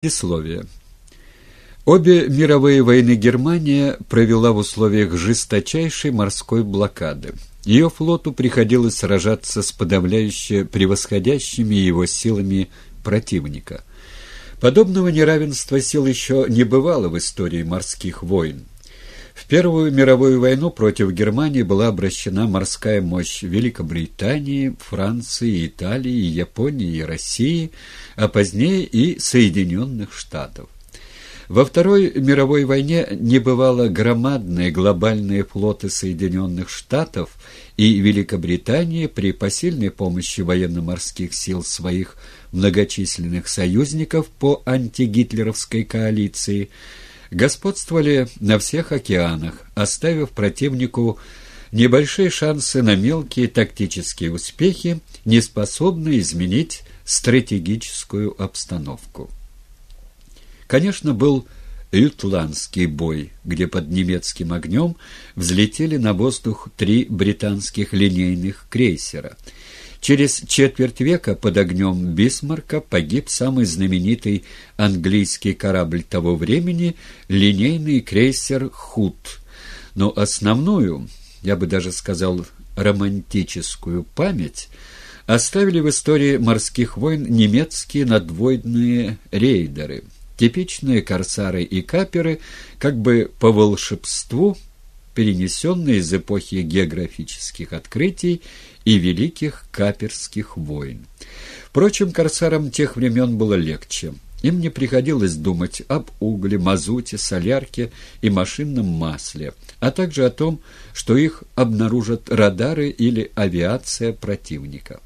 Предисловие. Обе мировые войны Германия провела в условиях жесточайшей морской блокады. Ее флоту приходилось сражаться с подавляюще превосходящими его силами противника. Подобного неравенства сил еще не бывало в истории морских войн. В Первую мировую войну против Германии была обращена морская мощь Великобритании, Франции, Италии, Японии и России, а позднее и Соединенных Штатов. Во Второй мировой войне не бывало громадные глобальные флоты Соединенных Штатов и Великобритании при посильной помощи военно-морских сил своих многочисленных союзников по антигитлеровской коалиции – господствовали на всех океанах, оставив противнику небольшие шансы на мелкие тактические успехи, не способные изменить стратегическую обстановку. Конечно, был Ютландский бой, где под немецким огнем взлетели на воздух три британских линейных крейсера – Через четверть века под огнем Бисмарка погиб самый знаменитый английский корабль того времени — линейный крейсер «Худ». Но основную, я бы даже сказал, романтическую память оставили в истории морских войн немецкие надводные рейдеры, типичные корсары и каперы, как бы по волшебству – перенесенные из эпохи географических открытий и великих каперских войн. Впрочем, корсарам тех времен было легче. Им не приходилось думать об угле, мазуте, солярке и машинном масле, а также о том, что их обнаружат радары или авиация противника.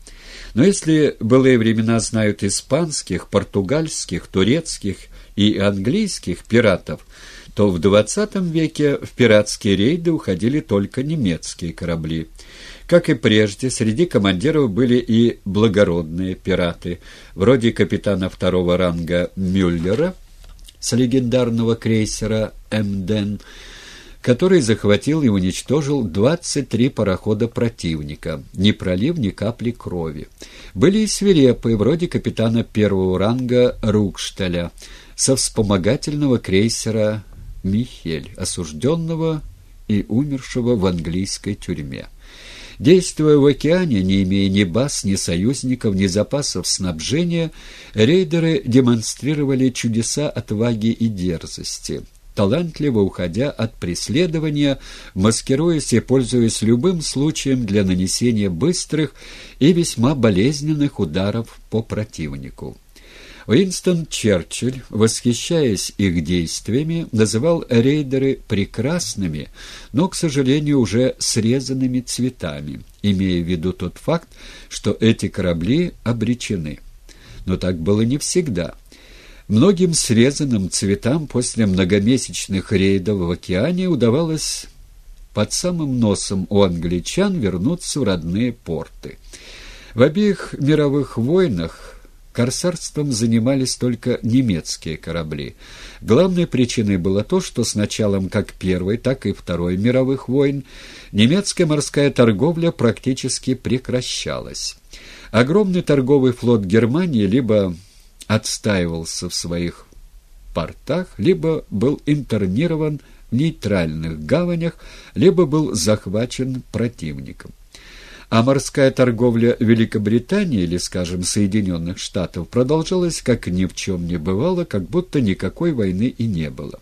Но если былые времена знают испанских, португальских, турецких и английских пиратов, то в XX веке в пиратские рейды уходили только немецкие корабли. Как и прежде, среди командиров были и благородные пираты, вроде капитана второго ранга Мюллера с легендарного крейсера «Эмден», который захватил и уничтожил 23 парохода противника, не пролив ни капли крови. Были и свирепые, вроде капитана первого ранга Рукштеля, со вспомогательного крейсера Михель, осужденного и умершего в английской тюрьме. Действуя в океане, не имея ни баз, ни союзников, ни запасов снабжения, рейдеры демонстрировали чудеса отваги и дерзости, талантливо уходя от преследования, маскируясь и пользуясь любым случаем для нанесения быстрых и весьма болезненных ударов по противнику. Уинстон Черчилль, восхищаясь их действиями, называл рейдеры прекрасными, но, к сожалению, уже срезанными цветами, имея в виду тот факт, что эти корабли обречены. Но так было не всегда. Многим срезанным цветам после многомесячных рейдов в океане удавалось под самым носом у англичан вернуться в родные порты. В обеих мировых войнах Корсарством занимались только немецкие корабли. Главной причиной было то, что с началом как Первой, так и Второй мировых войн немецкая морская торговля практически прекращалась. Огромный торговый флот Германии либо отстаивался в своих портах, либо был интернирован в нейтральных гаванях, либо был захвачен противником. А морская торговля Великобритании или, скажем, Соединенных Штатов продолжалась, как ни в чем не бывало, как будто никакой войны и не было.